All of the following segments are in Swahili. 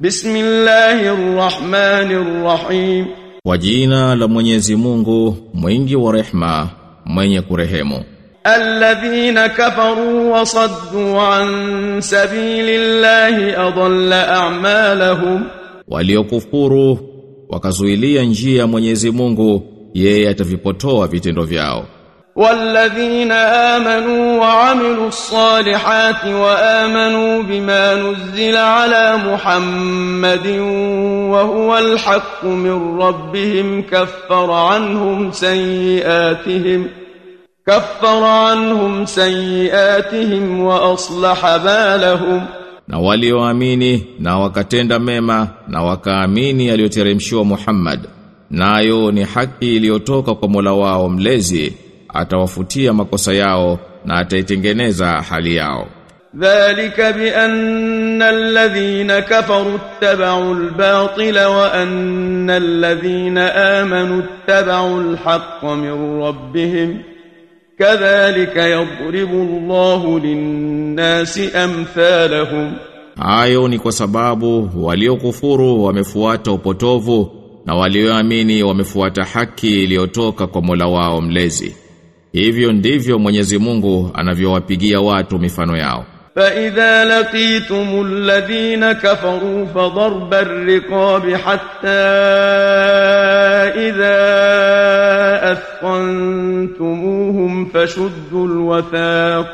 Bismillahirrahmanirrahim. Kwa jina la Mwenyezi Mungu, mwingi wa rehema, mwenye kurehemu. Alladhina kafaru wa saddu an sabilillahi adalla a'malahum. Waliokufuru wakazuilia njia ya Mwenyezi Mungu, yeye atavipotoa vitendo vyao. والذين آمنوا وعملوا الصالحات وآمنوا بما نزل على محمد وهو الحق من ربهم كفر عنهم سيئاتهم كفر عنهم سيئاتهم وأصلح بالهم Na walioamini na wakatenda mema na wakaamini aliyoteremshiwa Muhammad, nayo ni haki iliyotoka kwa Mola wao mlezi, atawafutia makosa yao na ataitengeneza hali yao. Dhalika bi anna alladhina kafaru ittaba'u al-batila wa anna alladhina amanu ittaba'u al-haqqa min rabbihim kadhalika yadhribu Allahu lin-nasi amthalahum. Hayo ni kwa sababu waliokufuru wamefuata upotovu na walioamini wamefuata haki iliyotoka kwa Mola wao mlezi. Hivyo ndivyo Mwenyezi Mungu anavyowapigia watu mifano yao. فإذا لقيتم الذين كفروا فضرب الرقاب حتى إذا أثقنتموهم فشدوا الوثاق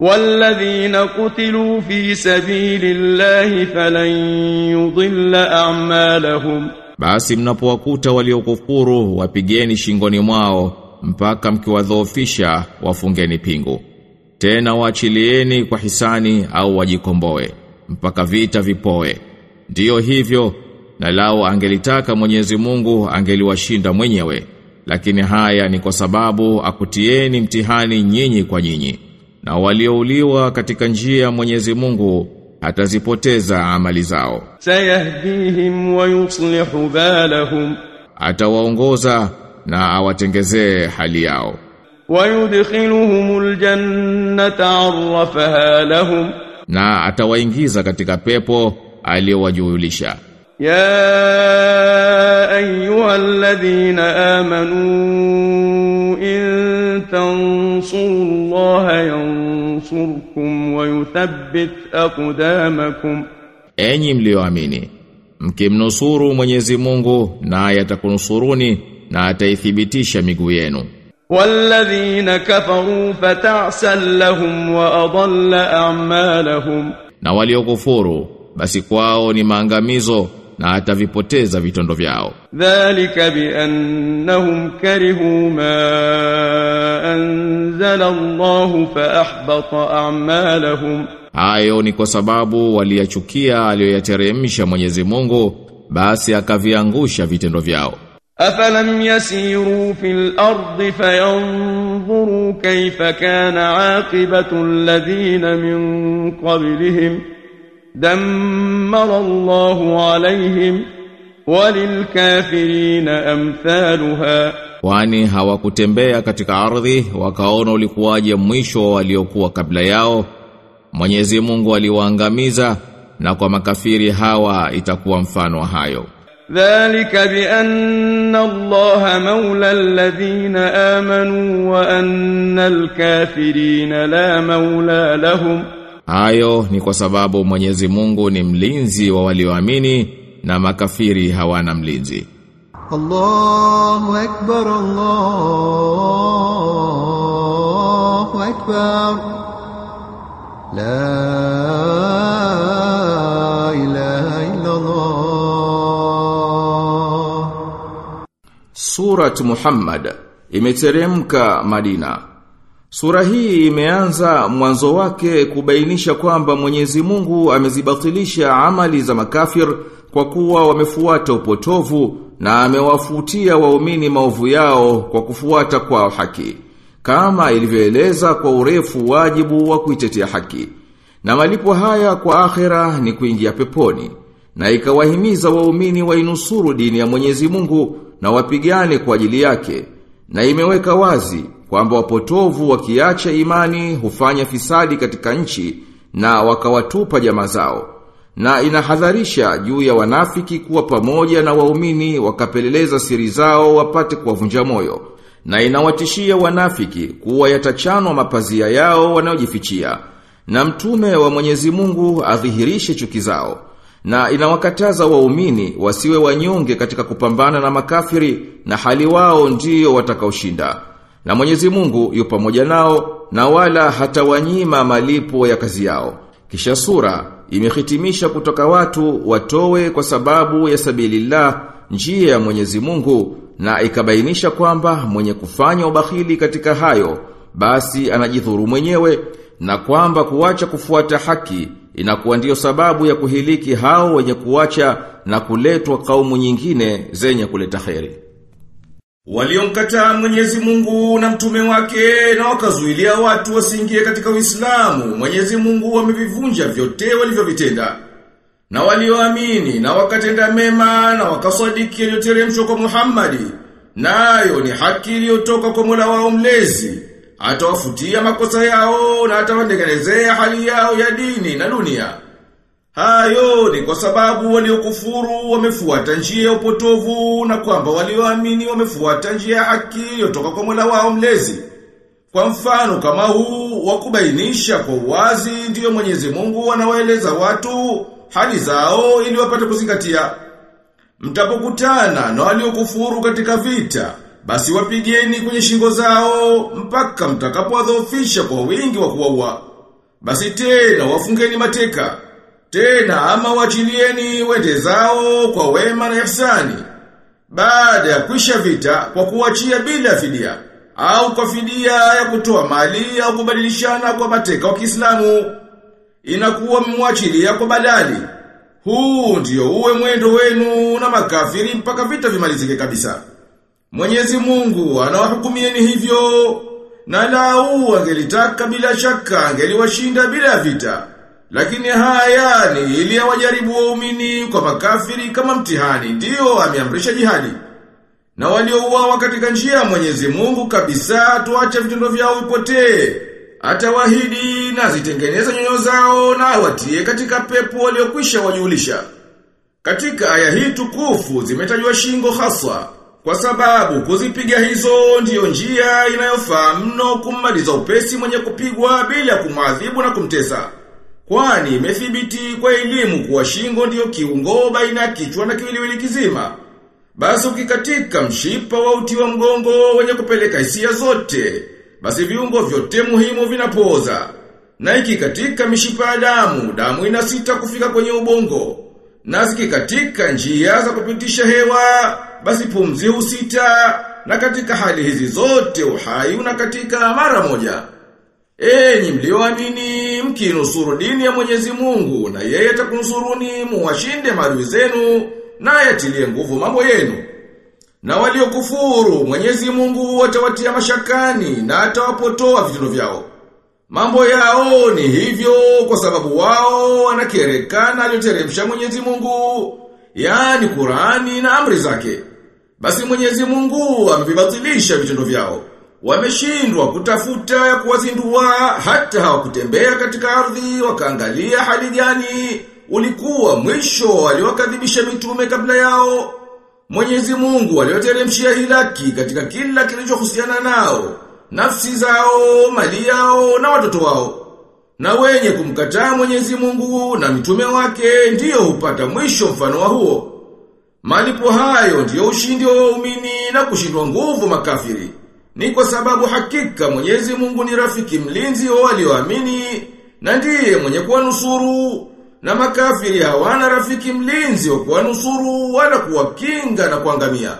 والذين قتلوا في سبيل الله فلن يضل أعمالهم Basi mnapowakuta waliokufuru wapigeni shingoni mwao mpaka mkiwadhoofisha wafungeni pingu. Tena waachilieni kwa hisani au wajikomboe mpaka vita vipoe. Ndiyo hivyo na lao angelitaka Mwenyezi Mungu angeliwashinda mwenyewe. Lakini haya ni kwa sababu akutieni mtihani nyinyi kwa nyinyi. na waliouliwa katika njia ya Mwenyezi Mungu atazipoteza amali zao. Sayahdihim wa yuslihu balahum, atawaongoza na awatengezee hali yao. Wayudkhiluhumul jannata arrafaha lahum, na atawaingiza katika pepo aliyowajulisha. يا أيها الذين آمنوا إن تنصروا الله ينصركم ويثبت أقدامكم Enyi mlioamini, mkimnusuru Mwenyezi Mungu naye atakunusuruni na ataithibitisha miguu yenu. والذين كفروا فتعسا لهم وأضل أعمالهم Na waliokufuru basi kwao ni maangamizo na atavipoteza vitondo vyao. ذلك بأنهم كرهوا ما أنزل الله فأحبط أعمالهم Hayo ni kwa sababu waliyachukia aliyoyateremsha Mwenyezi Mungu basi akaviangusha vitendo vyao. أفلم يسيروا في الأرض فينظروا كيف كان عاقبة الذين من قبلهم دمر الله عليهم وللكافرين أمثالها Kwani hawakutembea katika ardhi wakaona ulikuwaje mwisho wa waliokuwa kabla yao. Mwenyezi Mungu aliwaangamiza na kwa makafiri hawa itakuwa mfano wa hayo. ذلك بأن الله مولى الذين آمنوا وأن الكافرين لا مولى لهم Hayo ni kwa sababu Mwenyezi Mungu ni mlinzi wa walioamini wa na makafiri hawana mlinzi. Allahu akbar Allahu akbar. La ilaha illa Allah Suratu Muhammad imeteremka Madina. Sura hii imeanza mwanzo wake kubainisha kwamba Mwenyezi Mungu amezibatilisha amali za makafir kwa kuwa wamefuata upotovu na amewafutia waumini maovu yao kwa kufuata kwa haki kama ilivyoeleza kwa urefu wajibu wa kuitetea haki. Na malipo haya kwa akhera ni kuingia peponi na ikawahimiza waumini wainusuru dini ya Mwenyezi Mungu na wapigane kwa ajili yake na imeweka wazi kwamba wapotovu wakiacha imani hufanya fisadi katika nchi na wakawatupa jamaa zao na inahadharisha juu ya wanafiki kuwa pamoja na waumini wakapeleleza siri zao wapate kuwavunja moyo na inawatishia wanafiki kuwa yatachanwa mapazia yao wanayojifichia na mtume wa Mwenyezi Mungu adhihirishe chuki zao na inawakataza waumini wasiwe wanyonge katika kupambana na makafiri na hali wao ndiyo watakaoshinda na Mwenyezi Mungu yu pamoja nao na wala hatawanyima malipo ya kazi yao kisha sura imehitimisha kutoka watu watowe kwa sababu ya sabilillah njia ya Mwenyezi Mungu na ikabainisha kwamba mwenye kufanya ubakhili katika hayo basi anajidhuru mwenyewe na kwamba kuwacha kufuata haki inakuwa ndiyo sababu ya kuhiliki hao wenye kuwacha na kuletwa kaumu nyingine zenye kuleta kheri. Waliomkataa Mwenyezi Mungu na mtume wake na wakazuilia watu wasiingie katika Uislamu, Mwenyezi Mungu wamevivunja vyote walivyovitenda. Na walioamini na wakatenda mema na wakasadiki yaliyoteremshwa kwa Muhammadi, nayo ni haki iliyotoka kwa Mola wao mlezi. Atawafutia makosa yao na atawatengenezea hali yao ya dini na dunia. Hayo ni kwa sababu waliokufuru wamefuata njia ya upotovu na kwamba walioamini wamefuata njia ya haki iliyotoka kwa Mola wao mlezi. Kwa mfano kama huu wa kubainisha kwa wazi ndiyo Mwenyezi Mungu anawaeleza watu hali zao ili wapate kuzingatia. Mtapokutana na waliokufuru katika vita, basi wapigeni kwenye shingo zao mpaka mtakapowadhoofisha kwa wingi wa kuwaua. Basi tena wafungeni mateka. Tena ama wachilieni wende zao kwa wema na ihsani. Baada ya kwisha vita kwa kuachia bila fidia au kwa fidia ya kutoa mali au kubadilishana kwa mateka wa Kiislamu inakuwa mmwachilia kwa badali. Huu ndio uwe mwendo wenu na makafiri mpaka vita vimalizike kabisa. Mwenyezi Mungu anawahukumieni hivyo na lau angelitaka bila shaka angeliwashinda bila vita. Lakini haya ni ili wajaribu waumini kwa makafiri kama mtihani ndiyo ameamrisha jihadi. Na waliouawa katika njia ya Mwenyezi Mungu kabisa tuache vitendo vyao vipotee. Atawahidi na zitengeneza nyoyo zao na watie katika pepo waliokwisha wajulisha. Katika aya hii tukufu zimetajwa shingo haswa kwa sababu kuzipiga hizo ndiyo njia inayofaa mno kummaliza upesi mwenye kupigwa bila kumwadhibu na kumtesa. Kwani imethibiti kwa elimu kuwa shingo ndiyo kiungo baina kichwa na kiwiliwili kizima. Basi ukikatika mshipa wa uti wa mgongo wenye kupeleka hisia zote, basi viungo vyote muhimu vinapoza. Na ikikatika mishipa ya damu, damu ina sita kufika kwenye ubongo. Na zikikatika njia za kupitisha hewa, basi pumzi husita, na katika hali hizi zote uhai unakatika mara moja. Enyi mlioamini mkinusuru dini ya Mwenyezi Mungu na yeye atakunusuruni muwashinde maadui zenu na yatilie nguvu mambo yenu. Na waliokufuru Mwenyezi Mungu atawatia mashakani na atawapotoa vitendo vyao. Mambo yao ni hivyo kwa sababu wao wanakerekana aliyoteremsha Mwenyezi Mungu, yani Qur'ani na amri zake. Basi Mwenyezi Mungu amevibatilisha vitendo vyao. Wameshindwa kutafuta ya kuwazindua hata hawakutembea katika ardhi wakaangalia hali gani ulikuwa mwisho waliwakadhibisha mitume kabla yao. Mwenyezi Mungu aliwateremshia hilaki katika kila kilichohusiana nao, nafsi zao, mali yao na watoto wao. Na wenye kumkataa Mwenyezi Mungu na mitume wake ndiyo hupata mwisho mfano wa huo. Malipo hayo ndiyo ushindi wa waumini na kushindwa nguvu makafiri. Ni kwa sababu hakika Mwenyezi Mungu ni rafiki mlinzi wa walioamini na ndiye mwenye kuwanusuru na makafiri hawana rafiki mlinzi wa kuwanusuru wala kuwakinga na kuangamia.